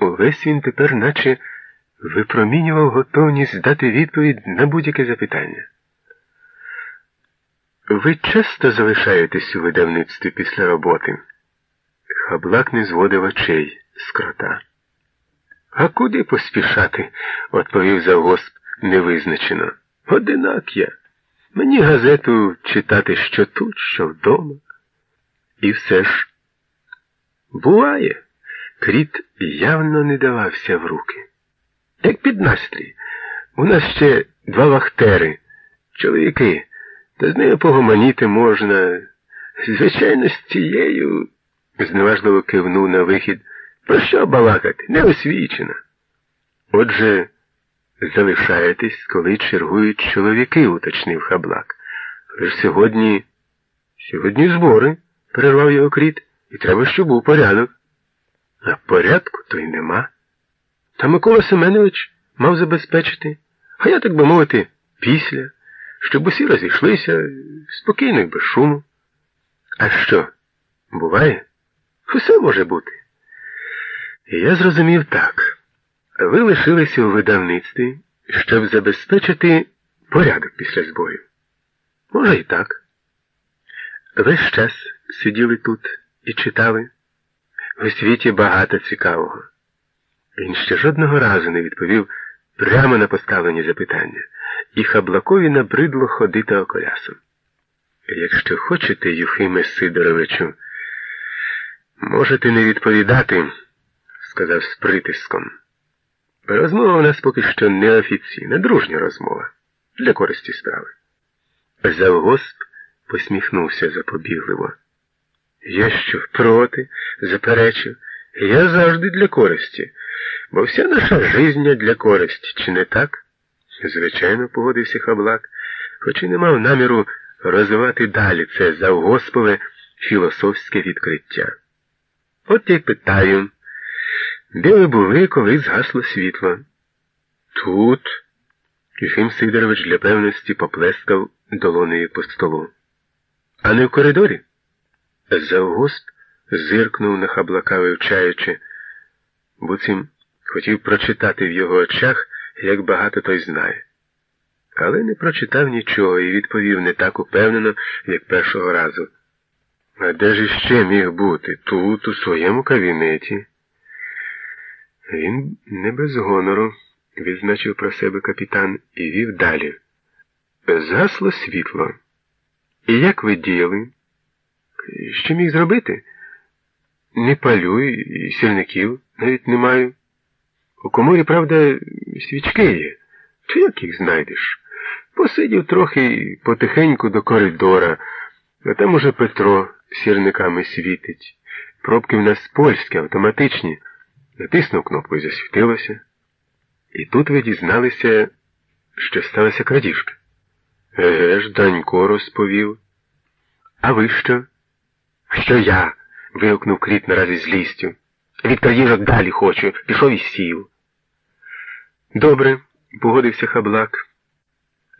Увесь він тепер наче випромінював готовність дати відповідь на будь-яке запитання. Ви часто залишаєтесь у видавництві після роботи? Хаблак не зводив очей з крота. А куди поспішати? відповів завгосп невизначено. Одинак я. Мені газету читати що тут, що вдома. І все ж буває. Кріт явно не давався в руки. Як під настрій. У нас ще два вахтери, чоловіки, та з нею погомоніти можна. Звичайно, з цією, зневажливо кивнув на вихід. Про що балакати? Неосвічена. Отже, залишаєтесь, коли чергують чоловіки, уточнив Хаблак. Але ж сьогодні. Сьогодні збори, перервав його кріт, і треба, щоб був порядок. А порядку то й нема. Та Микола Семенович мав забезпечити, а я, так би мовити, після, щоб усі розійшлися спокійно і без шуму. А що, буває? Усе може бути. І я зрозумів так. Ви лишилися у видавництві, щоб забезпечити порядок після збою. Може, і так. Весь час сиділи тут і читали. У світі багато цікавого. Він ще жодного разу не відповів прямо на поставлені запитання, і Хаблакові набридло ходити околясом. Якщо хочете, Юхиме Сидоровичу, можете не відповідати, сказав з притиском. Розмова у нас поки що неофіційна, дружня розмова для користі справи. Завгосп посміхнувся запобігливо. Я що проти, заперечив, я завжди для користі, бо вся наша жизня для користі, чи не так? Звичайно, погодився хаблак, хоч і не мав наміру розвивати далі це завгоспове філософське відкриття. От я й питаю, де ви були, коли згасло світло? Тут. Єфим Сидорович для певності поплескав долонею по столу. А не в коридорі? Завгосп зиркнув на хаблака вивчаючи, буцім хотів прочитати в його очах, як багато той знає. Але не прочитав нічого і відповів не так упевнено, як першого разу. А де ж іще міг бути? Тут, у своєму кабінеті. Він не без гонору, відзначив про себе капітан і вів далі. Згасло світло. І як ви діяли? Що міг зробити? Не палю і сірників навіть не маю. У коморі, правда, свічки є. Чи як їх знайдеш? Посидів трохи потихеньку до коридора, а там уже Петро сірниками світить. Пробки в нас польські, автоматичні. Натиснув кнопку і засвітилося. І тут ви дізналися, що сталася крадіжка. Еге ж, Данько розповів. А ви що? Що я? вигукнув кріт наразі злістю. Від крадіжок далі хочу, пішов і сів. Добре, погодився хаблак.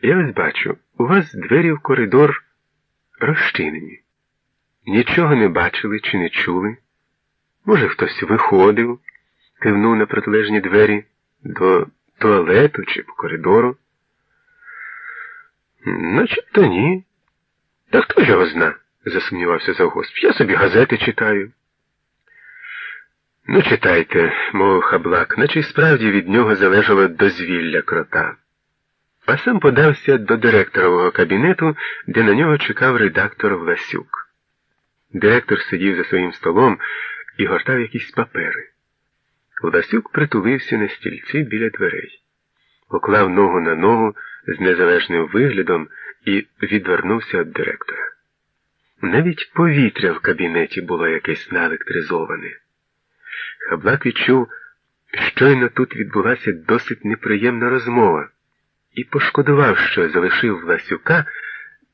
Я ось бачу, у вас двері в коридор розчинені. Нічого не бачили чи не чули? Може, хтось виходив, кивнув на протилежні двері до туалету чи по коридору. Начебто ні. Та хто ж його зна? Засумнівався завгосп. Я собі газети читаю. Ну, читайте, мовив хаблак, наче й справді від нього залежало дозвілля крота. А сам подався до директорового кабінету, де на нього чекав редактор Власюк. Директор сидів за своїм столом і гортав якісь папери. Власюк притулився на стільці біля дверей, поклав ногу на ногу з незалежним виглядом і відвернувся від директора. Навіть повітря в кабінеті було якесь наелектризоване. Хаблак відчув, щойно тут відбулася досить неприємна розмова, і пошкодував, що залишив Власюка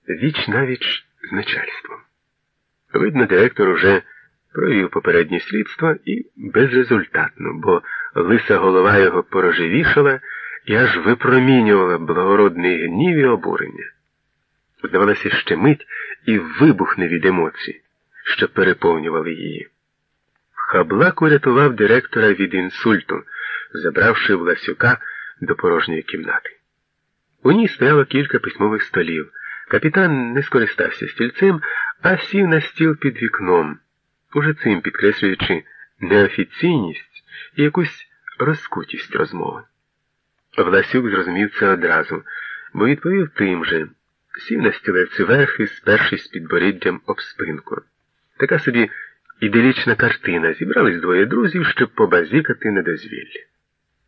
віч навіч з начальством. Видно, директор уже провів попереднє слідство і безрезультатно, бо лиса голова його порожевішала і аж випромінювала благородний гнів і обурення. Здавалося, ще мить і вибухне від емоцій, що переповнювали її. Хаблак урятував директора від інсульту, забравши Власюка до порожньої кімнати. У ній стояло кілька письмових столів. Капітан не скористався стільцем, а сів на стіл під вікном, уже цим підкреслюючи неофіційність і якусь розкутість розмови. Власюк зрозумів це одразу, бо відповів тим же, сів на стілець верхи, спершись під боріддям об спинку. Така собі іделічна картина. Зібрались двоє друзів, щоб побазікати на дозвіллі.